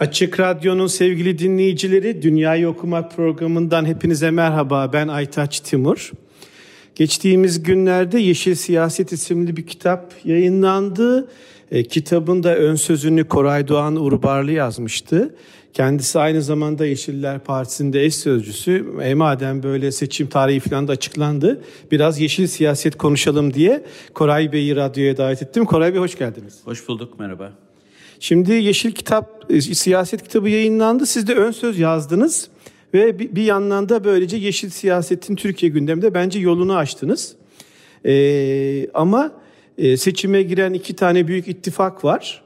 Açık Radyo'nun sevgili dinleyicileri, Dünyayı Okumak programından hepinize merhaba. Ben Aytaç Timur. Geçtiğimiz günlerde Yeşil Siyaset isimli bir kitap yayınlandı. E, kitabın da ön sözünü Koray Doğan Urbarlı yazmıştı. Kendisi aynı zamanda Yeşiller Partisi'nde eş sözcüsü. E, madem böyle seçim tarihi falan da açıklandı, biraz yeşil siyaset konuşalım diye Koray Bey'i radyoya davet ettim. Koray Bey hoş geldiniz. Hoş bulduk, merhaba. Şimdi Yeşil Kitap, e, siyaset kitabı yayınlandı. Siz de ön söz yazdınız. Ve bir yandan da böylece yeşil siyasetin Türkiye gündeminde bence yolunu açtınız. Ee, ama e, seçime giren iki tane büyük ittifak var.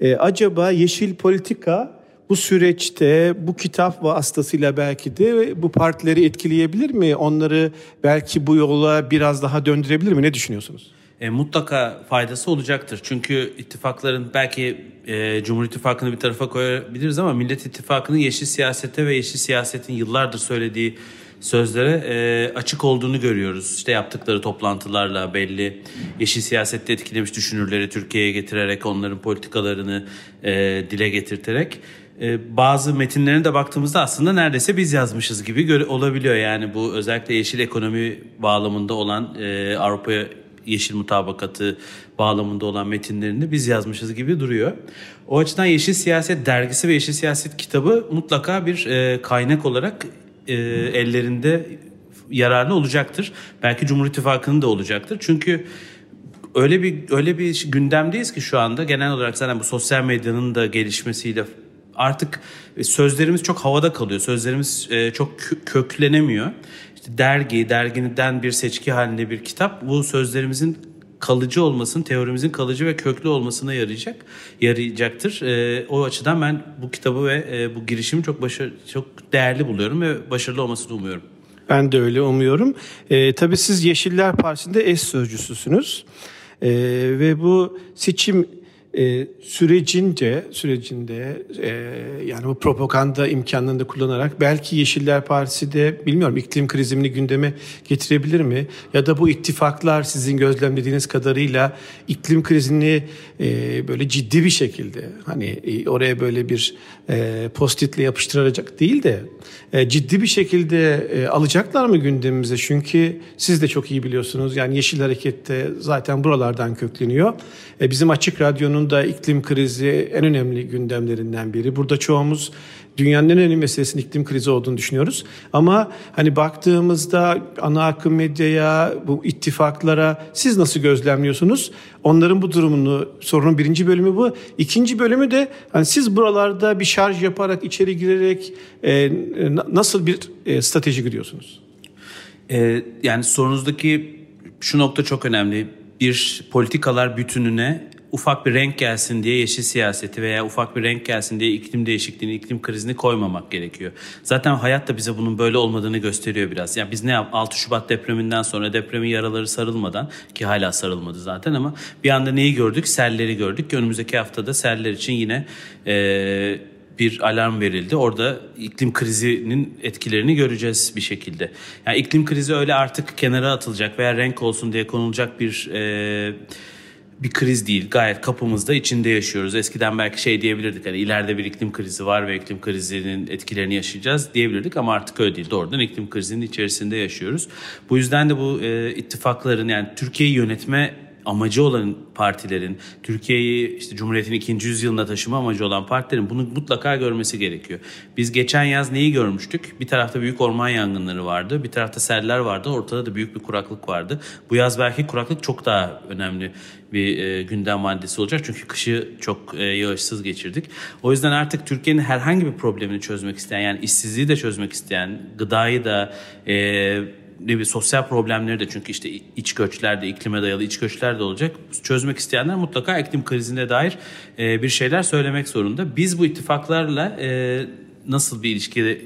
Ee, acaba yeşil politika bu süreçte bu kitap vasıtasıyla belki de bu partileri etkileyebilir mi? Onları belki bu yola biraz daha döndürebilir mi? Ne düşünüyorsunuz? E, mutlaka faydası olacaktır. Çünkü ittifakların belki e, Cumhur İttifakı'nı bir tarafa koyabiliriz ama Millet İttifakı'nın yeşil siyasete ve yeşil siyasetin yıllardır söylediği sözlere e, açık olduğunu görüyoruz. İşte yaptıkları toplantılarla belli yeşil siyasette etkilemiş düşünürleri Türkiye'ye getirerek onların politikalarını e, dile getirterek e, bazı metinlerine de baktığımızda aslında neredeyse biz yazmışız gibi olabiliyor. Yani bu özellikle yeşil ekonomi bağlamında olan e, Avrupa yeşil mutabakatı bağlamında olan metinlerini biz yazmışız gibi duruyor. O açıdan Yeşil Siyaset dergisi ve Yeşil Siyaset kitabı mutlaka bir e, kaynak olarak e, ellerinde yararlı olacaktır. Belki Cumhur İttifakı'nın da olacaktır. Çünkü öyle bir öyle bir gündemdeyiz ki şu anda genel olarak zaten bu sosyal medyanın da gelişmesiyle artık sözlerimiz çok havada kalıyor. Sözlerimiz e, çok köklenemiyor. İşte dergi, dergiden bir seçki halinde bir kitap bu sözlerimizin kalıcı olmasın, teorimizin kalıcı ve köklü olmasına yarayacak, yarayacaktır. E, o açıdan ben bu kitabı ve e, bu girişimi çok başarı, çok değerli buluyorum ve başarılı olmasını umuyorum. Ben de öyle umuyorum. E, tabii siz Yeşiller Partisi'nde eş sözcüsüsünüz. E, ve bu seçim e, sürecince sürecinde e, yani bu propaganda imkanlarını da kullanarak belki Yeşiller Partisi de bilmiyorum iklim krizini gündeme getirebilir mi? Ya da bu ittifaklar sizin gözlemlediğiniz kadarıyla iklim krizini e, böyle ciddi bir şekilde hani e, oraya böyle bir e, postitle yapıştıracak değil de e, ciddi bir şekilde e, alacaklar mı gündemimize? Çünkü siz de çok iyi biliyorsunuz yani Yeşil Hareket'te zaten buralardan kökleniyor. E, bizim Açık Radyo'nun da iklim krizi en önemli gündemlerinden biri. Burada çoğumuz dünyanın en önemli meselesinin iklim krizi olduğunu düşünüyoruz. Ama hani baktığımızda ana akım medyaya, bu ittifaklara siz nasıl gözlemliyorsunuz? Onların bu durumunu, sorunun birinci bölümü bu. İkinci bölümü de hani siz buralarda bir şarj yaparak, içeri girerek e, nasıl bir e, strateji giriyorsunuz? E, yani sorunuzdaki şu nokta çok önemli. Bir politikalar bütününe ufak bir renk gelsin diye yeşil siyaseti veya ufak bir renk gelsin diye iklim değişikliğini, iklim krizini koymamak gerekiyor. Zaten hayat da bize bunun böyle olmadığını gösteriyor biraz. Yani biz ne yap 6 Şubat depreminden sonra depremin yaraları sarılmadan ki hala sarılmadı zaten ama bir anda neyi gördük? Selleri gördük ki önümüzdeki haftada seller için yine e, bir alarm verildi. Orada iklim krizinin etkilerini göreceğiz bir şekilde. Yani iklim krizi öyle artık kenara atılacak veya renk olsun diye konulacak bir e, bir kriz değil. Gayet kapımızda içinde yaşıyoruz. Eskiden belki şey diyebilirdik hani ileride bir iklim krizi var ve iklim krizinin etkilerini yaşayacağız diyebilirdik ama artık öyle değil. Doğrudan iklim krizinin içerisinde yaşıyoruz. Bu yüzden de bu e, ittifakların yani Türkiye'yi yönetme amacı olan partilerin, Türkiye'yi işte Cumhuriyet'in ikinci yüzyılına taşıma amacı olan partilerin bunu mutlaka görmesi gerekiyor. Biz geçen yaz neyi görmüştük? Bir tarafta büyük orman yangınları vardı, bir tarafta seller vardı, ortada da büyük bir kuraklık vardı. Bu yaz belki kuraklık çok daha önemli bir e, gündem maddesi olacak. Çünkü kışı çok e, yağışsız geçirdik. O yüzden artık Türkiye'nin herhangi bir problemini çözmek isteyen yani işsizliği de çözmek isteyen, gıdayı da e, ne bir sosyal problemleri de çünkü işte iç göçler de iklime dayalı iç göçler de olacak. Çözmek isteyenler mutlaka iklim krizine dair e, bir şeyler söylemek zorunda. Biz bu ittifaklarla e, nasıl bir ilişkiye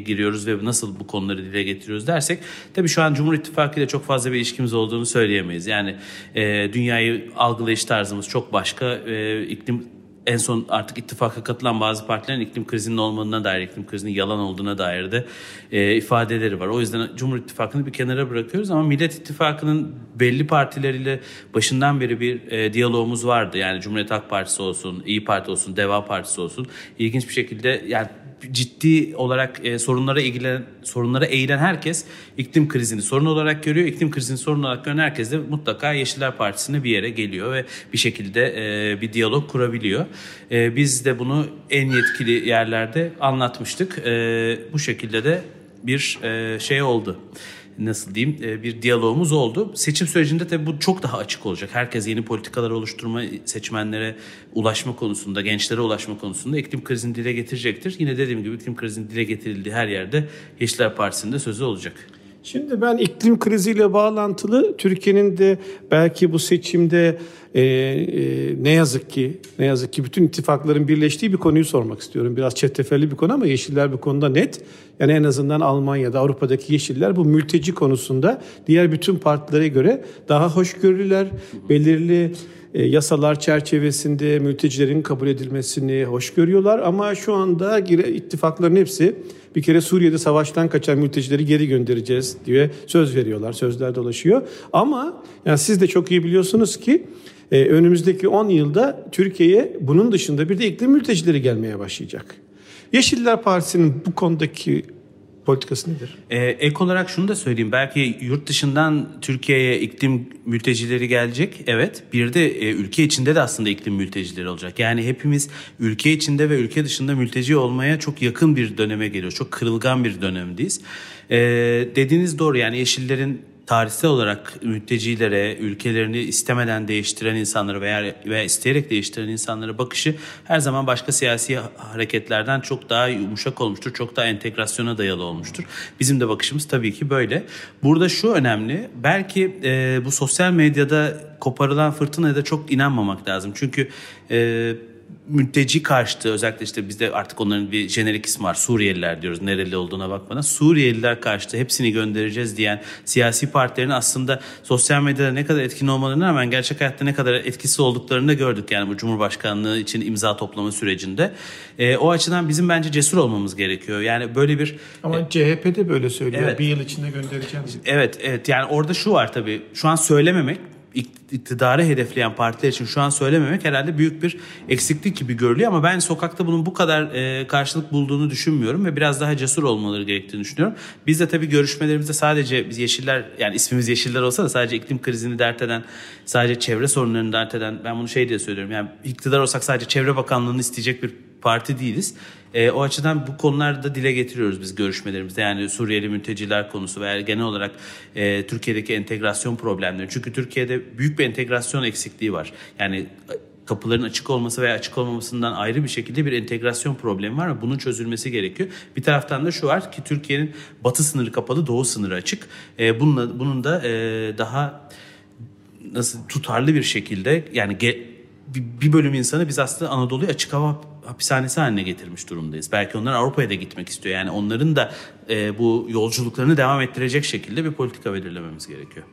giriyoruz ve nasıl bu konuları dile getiriyoruz dersek tabii şu an Cumhur İttifakı ile çok fazla bir ilişkimiz olduğunu söyleyemeyiz. Yani e, dünyayı algılayış tarzımız çok başka. E, iklim en son artık ittifaka katılan bazı partilerin iklim krizinin olmadığına dair, iklim krizinin yalan olduğuna dair de e, ifadeleri var. O yüzden Cumhur İttifakı'nı bir kenara bırakıyoruz ama Millet İttifakı'nın belli partileriyle başından beri bir e, diyalogumuz vardı. Yani Cumhuriyet Halk Partisi olsun, İyi Parti olsun, Deva Partisi olsun. İlginç bir şekilde yani ciddi olarak e, sorunlara ilgilen sorunlara eğilen herkes iklim krizini sorun olarak görüyor. İklim krizini sorun olarak gören herkes de mutlaka Yeşiller Partisi'ne bir yere geliyor ve bir şekilde e, bir diyalog kurabiliyor. E, biz de bunu en yetkili yerlerde anlatmıştık. E, bu şekilde de bir e, şey oldu nasıl diyeyim e, bir diyalogumuz oldu. Seçim sürecinde tabii bu çok daha açık olacak. Herkes yeni politikalar oluşturma, seçmenlere ulaşma konusunda, gençlere ulaşma konusunda iklim krizini dile getirecektir. Yine dediğim gibi iklim krizinin dile getirildiği her yerde Yeşiller Partisi'nde sözü olacak. Şimdi ben iklim kriziyle bağlantılı Türkiye'nin de belki bu seçimde e, e, ne yazık ki ne yazık ki bütün ittifakların birleştiği bir konuyu sormak istiyorum. Biraz çetefeli bir konu ama Yeşiller bir konuda net. Yani en azından Almanya'da Avrupa'daki Yeşiller bu mülteci konusunda diğer bütün partilere göre daha hoşgörülüler, belirli yasalar çerçevesinde mültecilerin kabul edilmesini hoş görüyorlar ama şu anda ittifakların hepsi bir kere Suriye'de savaştan kaçan mültecileri geri göndereceğiz diye söz veriyorlar. Sözler dolaşıyor. Ama yani siz de çok iyi biliyorsunuz ki e, önümüzdeki 10 yılda Türkiye'ye bunun dışında bir de iklim mültecileri gelmeye başlayacak. Yeşiller Partisi'nin bu konudaki politikası nedir? Ee, ek olarak şunu da söyleyeyim. Belki yurt dışından Türkiye'ye iklim mültecileri gelecek. Evet. Bir de e, ülke içinde de aslında iklim mültecileri olacak. Yani hepimiz ülke içinde ve ülke dışında mülteci olmaya çok yakın bir döneme geliyoruz. Çok kırılgan bir dönemdeyiz. Ee, dediğiniz doğru. Yani yeşillerin tarihsel olarak mültecilere, ülkelerini istemeden değiştiren insanları veya veya isteyerek değiştiren insanlara bakışı her zaman başka siyasi hareketlerden çok daha yumuşak olmuştur. Çok daha entegrasyona dayalı olmuştur. Bizim de bakışımız tabii ki böyle. Burada şu önemli. Belki e, bu sosyal medyada koparılan fırtınaya da çok inanmamak lazım. Çünkü e, mülteci karşıtı özellikle işte bizde artık onların bir jenerik ismi var. Suriyeliler diyoruz nereli olduğuna bakmadan. Suriyeliler karşıtı hepsini göndereceğiz diyen siyasi partilerin aslında sosyal medyada ne kadar etkin olmalarına rağmen gerçek hayatta ne kadar etkisi olduklarını da gördük. Yani bu Cumhurbaşkanlığı için imza toplama sürecinde. E, o açıdan bizim bence cesur olmamız gerekiyor. Yani böyle bir... Ama e, CHP de böyle söylüyor. Evet, bir yıl içinde göndereceğim. Evet, evet. Yani orada şu var tabii. Şu an söylememek iktidarı hedefleyen partiler için şu an söylememek herhalde büyük bir eksiklik gibi görülüyor ama ben sokakta bunun bu kadar e, karşılık bulduğunu düşünmüyorum ve biraz daha cesur olmaları gerektiğini düşünüyorum. Biz de tabii görüşmelerimizde sadece biz Yeşiller yani ismimiz Yeşiller olsa da sadece iklim krizini dert eden, sadece çevre sorunlarını dert eden ben bunu şey diye söylüyorum. Yani iktidar olsak sadece Çevre Bakanlığı'nı isteyecek bir parti değiliz. E, o açıdan bu konularda dile getiriyoruz biz görüşmelerimizde. Yani Suriyeli mülteciler konusu veya genel olarak e, Türkiye'deki entegrasyon problemleri. Çünkü Türkiye'de büyük bir entegrasyon eksikliği var. Yani kapıların açık olması veya açık olmamasından ayrı bir şekilde bir entegrasyon problemi var ve bunun çözülmesi gerekiyor. Bir taraftan da şu var ki Türkiye'nin batı sınırı kapalı, doğu sınırı açık. E, bununla, bunun da e, daha nasıl tutarlı bir şekilde yani ge, bir bölüm insanı biz aslında Anadolu'yu açık hava hapishanesi haline getirmiş durumdayız. Belki onlar Avrupa'ya da gitmek istiyor. Yani onların da e, bu yolculuklarını devam ettirecek şekilde bir politika belirlememiz gerekiyor.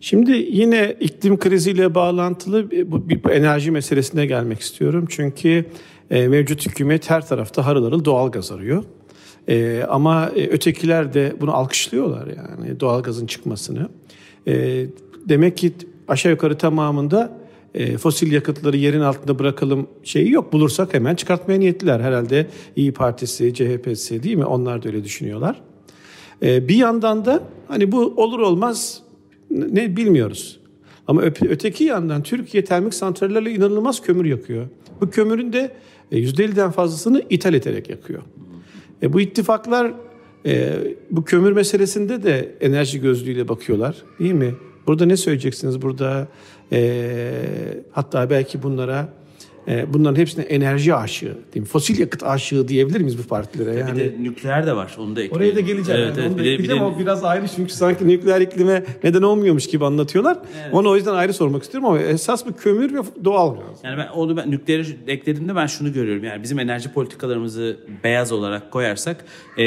Şimdi yine iklim kriziyle bağlantılı bu bir enerji meselesine gelmek istiyorum. Çünkü e, mevcut hükümet her tarafta harıl harıl doğal gaz arıyor. E, ama e, ötekiler de bunu alkışlıyorlar yani doğal gazın çıkmasını. E, demek ki aşağı yukarı tamamında e, fosil yakıtları yerin altında bırakalım şeyi yok. Bulursak hemen çıkartmaya niyetliler. Herhalde İyi Partisi, CHP'si değil mi? Onlar da öyle düşünüyorlar. E, bir yandan da hani bu olur olmaz ne bilmiyoruz. Ama öteki yandan Türkiye termik santrallerle inanılmaz kömür yakıyor. Bu kömürün de %50'den fazlasını ithal ederek yakıyor. E, bu ittifaklar e, bu kömür meselesinde de enerji gözlüğüyle bakıyorlar değil mi? Burada ne söyleyeceksiniz? Burada e, hatta belki bunlara e, bunların hepsine enerji aşığı, değil mi? fosil yakıt aşığı diyebilir miyiz bu partilere? Yani, bir de nükleer de var, onu da ekleyelim. Oraya da geleceğim. Evet, yani. evet, Onu da bir de- bir de- ama biraz ayrı çünkü sanki nükleer iklime neden olmuyormuş gibi anlatıyorlar. Onu o yüzden ayrı sormak istiyorum ama esas bu kömür ve doğal gaz. Yani ben onu ben nükleeri eklediğimde ben şunu görüyorum. Yani bizim enerji politikalarımızı beyaz olarak koyarsak e,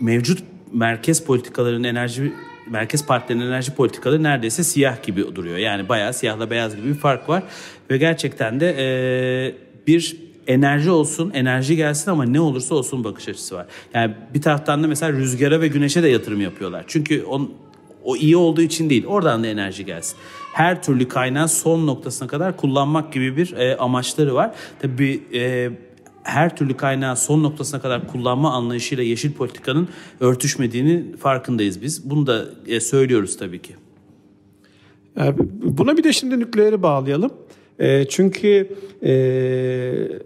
mevcut merkez politikaların enerji merkez partilerin enerji politikaları neredeyse siyah gibi duruyor. Yani bayağı siyahla beyaz gibi bir fark var ve gerçekten de e, bir enerji olsun, enerji gelsin ama ne olursa olsun bakış açısı var. Yani bir taraftan da mesela rüzgara ve güneşe de yatırım yapıyorlar. Çünkü on, o iyi olduğu için değil. Oradan da enerji gelsin. Her türlü kaynağı son noktasına kadar kullanmak gibi bir e, amaçları var. Tabii e, her türlü kaynağı son noktasına kadar kullanma anlayışıyla yeşil politikanın örtüşmediğini farkındayız biz. Bunu da e, söylüyoruz tabii ki. Yani buna bir de şimdi nükleeri bağlayalım. E, çünkü e,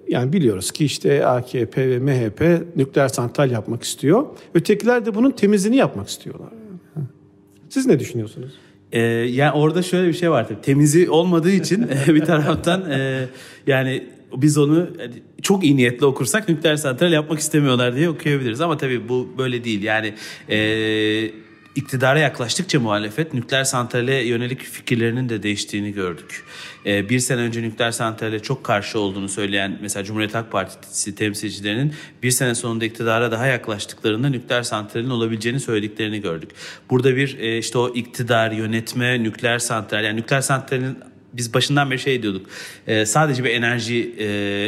yani biliyoruz ki işte AKP ve MHP nükleer santral yapmak istiyor. Ötekiler de bunun temizliğini yapmak istiyorlar. Siz ne düşünüyorsunuz? Ee, yani orada şöyle bir şey var tabii. Temizi olmadığı için e, bir taraftan e, yani biz onu çok iyi niyetle okursak nükleer santral yapmak istemiyorlar diye okuyabiliriz. Ama tabii bu böyle değil. Yani e, iktidara yaklaştıkça muhalefet nükleer santrale yönelik fikirlerinin de değiştiğini gördük. E, bir sene önce nükleer santrale çok karşı olduğunu söyleyen mesela Cumhuriyet Halk Partisi temsilcilerinin bir sene sonunda iktidara daha yaklaştıklarında nükleer santralin olabileceğini söylediklerini gördük. Burada bir e, işte o iktidar, yönetme, nükleer santral yani nükleer santralin biz başından beri şey diyorduk. e, sadece bir enerji e,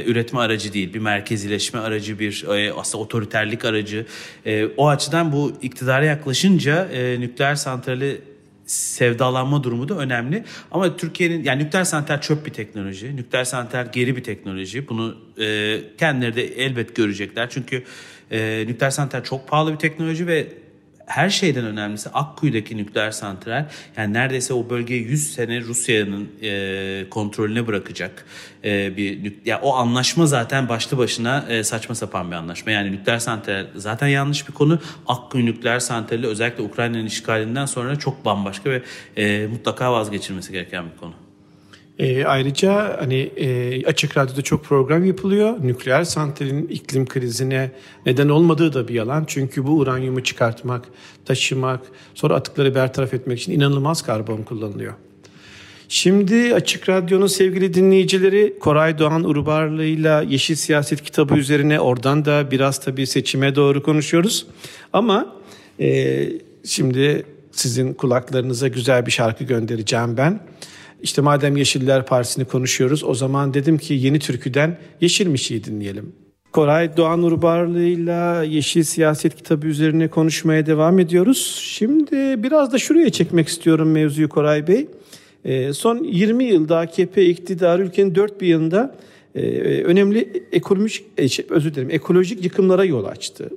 üretme aracı değil, bir merkezileşme aracı, bir e, aslında otoriterlik aracı. E, o açıdan bu iktidara yaklaşınca e, nükleer santrali sevdalanma durumu da önemli. Ama Türkiye'nin yani nükleer santral çöp bir teknoloji. Nükleer santral geri bir teknoloji. Bunu e, kendileri de elbet görecekler. Çünkü e, nükleer santral çok pahalı bir teknoloji ve her şeyden önemlisi Akkuyu'daki nükleer santral yani neredeyse o bölgeyi 100 sene Rusya'nın e, kontrolüne bırakacak e, bir ya o anlaşma zaten başlı başına e, saçma sapan bir anlaşma. Yani nükleer santral zaten yanlış bir konu. Akkuyu nükleer santrali özellikle Ukrayna'nın işgalinden sonra çok bambaşka ve e, mutlaka vazgeçilmesi gereken bir konu. E, ayrıca hani e, açık radyoda çok program yapılıyor. Nükleer santralin iklim krizine neden olmadığı da bir yalan. Çünkü bu uranyumu çıkartmak, taşımak, sonra atıkları bertaraf etmek için inanılmaz karbon kullanılıyor. Şimdi Açık Radyo'nun sevgili dinleyicileri Koray Doğan Urbarlı'yla Yeşil Siyaset kitabı üzerine oradan da biraz tabii seçime doğru konuşuyoruz. Ama e, şimdi sizin kulaklarınıza güzel bir şarkı göndereceğim ben. İşte madem Yeşiller Partisi'ni konuşuyoruz o zaman dedim ki yeni türküden Yeşilmiş'i dinleyelim. Koray Doğan Urbarlı'yla Yeşil Siyaset kitabı üzerine konuşmaya devam ediyoruz. Şimdi biraz da şuraya çekmek istiyorum mevzuyu Koray Bey. Ee, son 20 yılda AKP iktidarı ülkenin dört bir yanında e, önemli ekonomik, e, şey, özür dilerim, ekolojik yıkımlara yol açtı.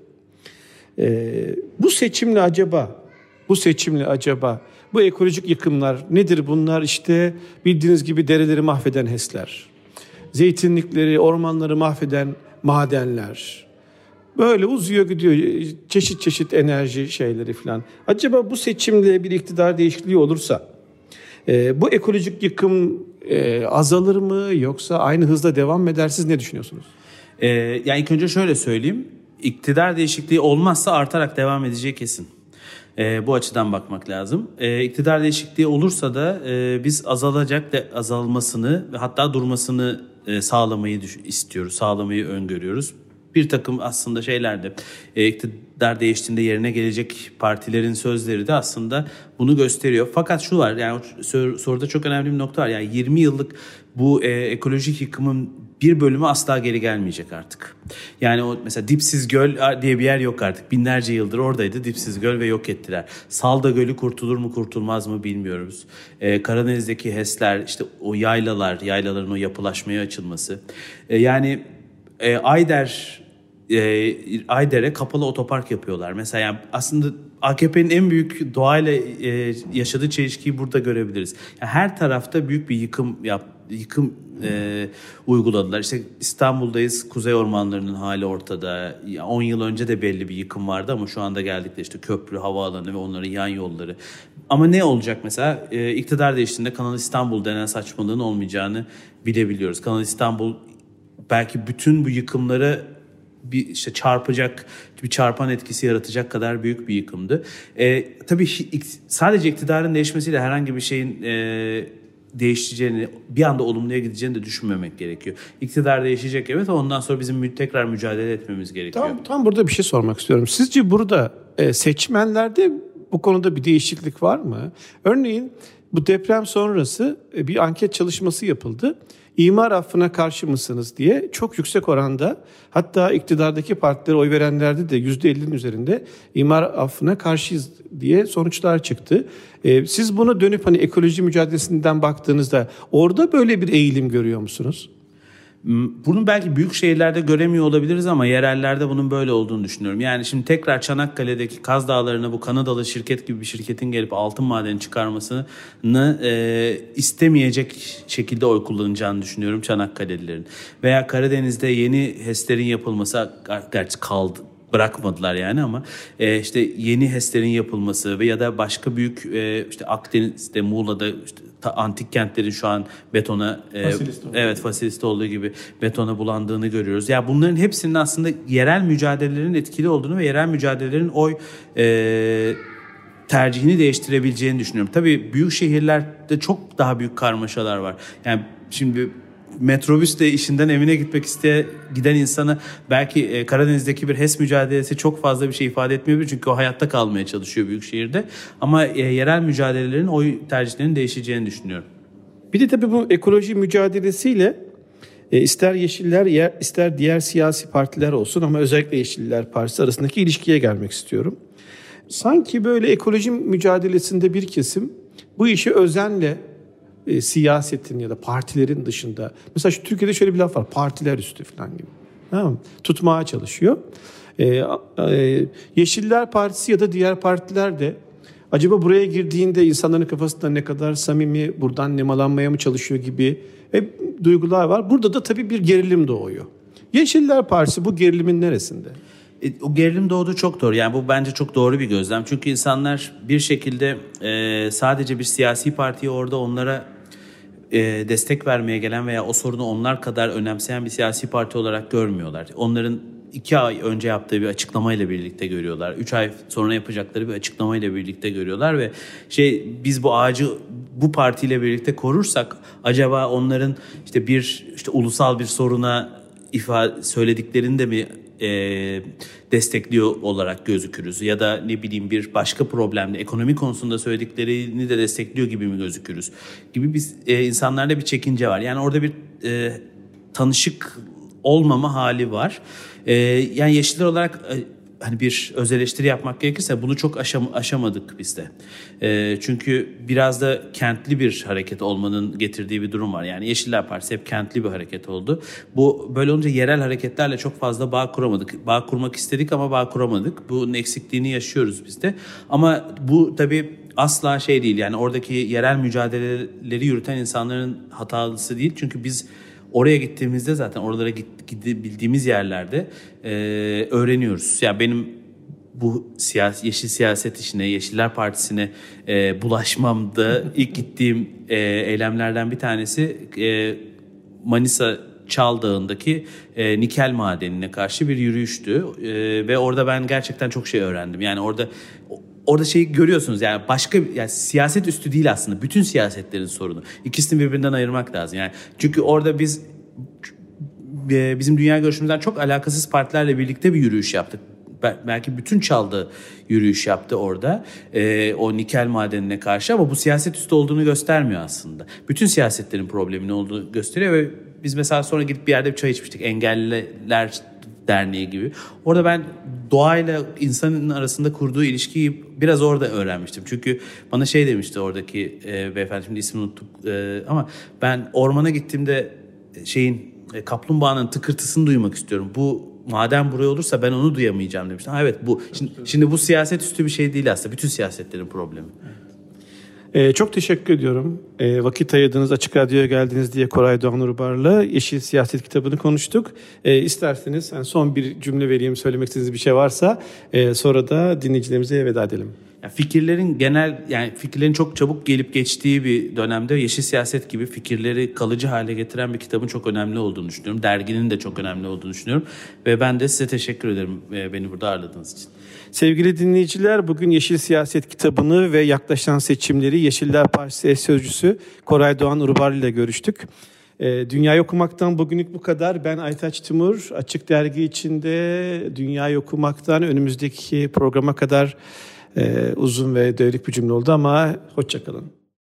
Ee, bu seçimle acaba, bu seçimle acaba bu ekolojik yıkımlar nedir bunlar? İşte bildiğiniz gibi dereleri mahveden HES'ler, zeytinlikleri, ormanları mahveden madenler, Böyle uzuyor gidiyor çeşit çeşit enerji şeyleri falan. Acaba bu seçimle bir iktidar değişikliği olursa e, bu ekolojik yıkım e, azalır mı yoksa aynı hızla devam mı eder? Siz ne düşünüyorsunuz? Ee, yani ilk önce şöyle söyleyeyim. İktidar değişikliği olmazsa artarak devam edeceği kesin. Ee, bu açıdan bakmak lazım. Ee, iktidar değişikliği olursa da e, biz azalacak da azalmasını ve hatta durmasını e, sağlamayı istiyoruz, sağlamayı öngörüyoruz. Bir takım aslında şeylerde e, iktidar değiştiğinde yerine gelecek partilerin sözleri de aslında bunu gösteriyor. Fakat şu var yani soruda çok önemli bir nokta var. Yani 20 yıllık bu e, ekolojik yıkımın bir bölümü asla geri gelmeyecek artık. Yani o mesela Dipsiz Göl diye bir yer yok artık. Binlerce yıldır oradaydı Dipsiz Göl ve yok ettiler. Salda Gölü kurtulur mu kurtulmaz mı bilmiyoruz. Ee, Karadeniz'deki HES'ler işte o yaylalar, yaylaların o yapılaşmaya açılması. Ee, yani e, Ayder e, Ayder'e kapalı otopark yapıyorlar. Mesela yani aslında AKP'nin en büyük doğayla e, yaşadığı çelişkiyi burada görebiliriz. Yani her tarafta büyük bir yıkım yap, yıkım e, uyguladılar. İşte İstanbul'dayız. Kuzey ormanlarının hali ortada. 10 yıl önce de belli bir yıkım vardı ama şu anda geldikleri işte köprü, havaalanı ve onların yan yolları. Ama ne olacak mesela? E, iktidar değiştiğinde Kanal İstanbul denen saçmalığın olmayacağını bilebiliyoruz. Kanal İstanbul belki bütün bu yıkımları bir işte çarpacak, bir çarpan etkisi yaratacak kadar büyük bir yıkımdı. E, tabii sadece iktidarın değişmesiyle herhangi bir şeyin e, değişeceğini, bir anda olumluya gideceğini de düşünmemek gerekiyor. İktidar değişecek evet ondan sonra bizim tekrar mücadele etmemiz gerekiyor. Tam, tam burada bir şey sormak istiyorum. Sizce burada e, seçmenlerde bu konuda bir değişiklik var mı? Örneğin bu deprem sonrası e, bir anket çalışması yapıldı imar affına karşı mısınız diye çok yüksek oranda hatta iktidardaki partilere oy verenlerde de %50'nin üzerinde imar affına karşıyız diye sonuçlar çıktı. Ee, siz bunu dönüp hani ekoloji mücadelesinden baktığınızda orada böyle bir eğilim görüyor musunuz? Bunu belki büyük şehirlerde göremiyor olabiliriz ama yerellerde bunun böyle olduğunu düşünüyorum. Yani şimdi tekrar Çanakkale'deki Kaz Dağları'na bu Kanadalı şirket gibi bir şirketin gelip altın madeni çıkarmasını e, istemeyecek şekilde oy kullanacağını düşünüyorum Çanakkale'lilerin. Veya Karadeniz'de yeni HES'lerin yapılması gerçi kaldı bırakmadılar yani ama e, işte yeni HES'lerin yapılması ve ya da başka büyük e, işte Akdeniz'de Muğla'da işte ta, antik kentlerin şu an betona e, evet fasiliste olduğu gibi betona bulandığını görüyoruz. Ya yani bunların hepsinin aslında yerel mücadelelerin etkili olduğunu ve yerel mücadelelerin oy e, tercihini değiştirebileceğini düşünüyorum. Tabii büyük şehirlerde çok daha büyük karmaşalar var. Yani şimdi metrobüsle işinden evine gitmek isteye giden insanı belki e, Karadeniz'deki bir HES mücadelesi çok fazla bir şey ifade etmiyor çünkü o hayatta kalmaya çalışıyor büyük şehirde. Ama e, yerel mücadelelerin oy tercihlerinin değişeceğini düşünüyorum. Bir de tabii bu ekoloji mücadelesiyle e, ister Yeşiller ister diğer siyasi partiler olsun ama özellikle Yeşiller Partisi arasındaki ilişkiye gelmek istiyorum. Sanki böyle ekoloji mücadelesinde bir kesim bu işi özenle e, siyasetin ya da partilerin dışında mesela şu Türkiye'de şöyle bir laf var partiler üstü falan gibi. Tamam Tutmaya çalışıyor. E, e, Yeşiller Partisi ya da diğer partiler de acaba buraya girdiğinde insanların kafasında ne kadar samimi buradan nemalanmaya mı çalışıyor gibi hep duygular var. Burada da tabii bir gerilim doğuyor. Yeşiller Partisi bu gerilimin neresinde? E, o gerilim doğdu çok doğru. Yani bu bence çok doğru bir gözlem. Çünkü insanlar bir şekilde e, sadece bir siyasi partiyi orada onlara e, destek vermeye gelen veya o sorunu onlar kadar önemseyen bir siyasi parti olarak görmüyorlar. Onların iki ay önce yaptığı bir açıklamayla birlikte görüyorlar. Üç ay sonra yapacakları bir açıklamayla birlikte görüyorlar ve şey biz bu ağacı bu partiyle birlikte korursak acaba onların işte bir işte ulusal bir soruna ifade söylediklerini de mi e, destekliyor olarak gözükürüz ya da ne bileyim bir başka problemde ekonomi konusunda söylediklerini de destekliyor gibi mi gözükürüz gibi biz e, insanlarda bir çekince var. Yani orada bir e, tanışık olmama hali var. E, yani yeşiller olarak e, hani bir öz eleştiri yapmak gerekirse bunu çok aşam, aşamadık biz de. E, çünkü biraz da kentli bir hareket olmanın getirdiği bir durum var. Yani Yeşiller Partisi hep kentli bir hareket oldu. Bu böyle olunca yerel hareketlerle çok fazla bağ kuramadık. Bağ kurmak istedik ama bağ kuramadık. Bunun eksikliğini yaşıyoruz biz de. Ama bu tabii asla şey değil yani oradaki yerel mücadeleleri yürüten insanların hatalısı değil. Çünkü biz oraya gittiğimizde zaten oralara gidebildiğimiz yerlerde e, öğreniyoruz. Yani benim bu siyasi, yeşil siyaset işine, Yeşiller Partisi'ne e, bulaşmamda ilk gittiğim e, eylemlerden bir tanesi e, Manisa Çal Dağı'ndaki e, nikel madenine karşı bir yürüyüştü. E, ve orada ben gerçekten çok şey öğrendim. Yani orada orada şeyi görüyorsunuz yani başka yani siyaset üstü değil aslında bütün siyasetlerin sorunu. İkisini birbirinden ayırmak lazım. Yani çünkü orada biz e, bizim dünya görüşümüzden çok alakasız partilerle birlikte bir yürüyüş yaptık. Belki bütün çaldı yürüyüş yaptı orada e, o nikel madenine karşı ama bu siyaset üstü olduğunu göstermiyor aslında. Bütün siyasetlerin problemini olduğunu gösteriyor ve biz mesela sonra gidip bir yerde bir çay içmiştik. Engelliler Derneği gibi. Orada ben doğayla insanın arasında kurduğu ilişkiyi biraz orada öğrenmiştim. Çünkü bana şey demişti oradaki e, beyefendi şimdi ismini unuttuk e, ama ben ormana gittiğimde şeyin e, kaplumbağanın tıkırtısını duymak istiyorum. Bu madem buraya olursa ben onu duyamayacağım demiştim. Ha, evet bu şimdi, şimdi bu siyaset üstü bir şey değil aslında. Bütün siyasetlerin problemi. Ee, çok teşekkür ediyorum. Ee, vakit ayırdınız, Açık Radyo'ya geldiniz diye Koray Doğan Urbar'la Yeşil Siyaset kitabını konuştuk. Ee, isterseniz yani son bir cümle vereyim, söylemek istediğiniz bir şey varsa e, sonra da dinleyicilerimize veda edelim. Yani fikirlerin genel yani fikirlerin çok çabuk gelip geçtiği bir dönemde yeşil siyaset gibi fikirleri kalıcı hale getiren bir kitabın çok önemli olduğunu düşünüyorum. Derginin de çok önemli olduğunu düşünüyorum. Ve ben de size teşekkür ederim e, beni burada ağırladığınız için. Sevgili dinleyiciler, bugün Yeşil Siyaset kitabını ve yaklaşan seçimleri Yeşiller Partisi eş sözcüsü Koray Doğan Urbar ile görüştük. Ee, Dünyayı okumaktan bugünlük bu kadar. Ben Aytaç Timur. Açık Dergi içinde Dünyayı okumaktan önümüzdeki programa kadar e, uzun ve devrik bir cümle oldu ama hoşçakalın.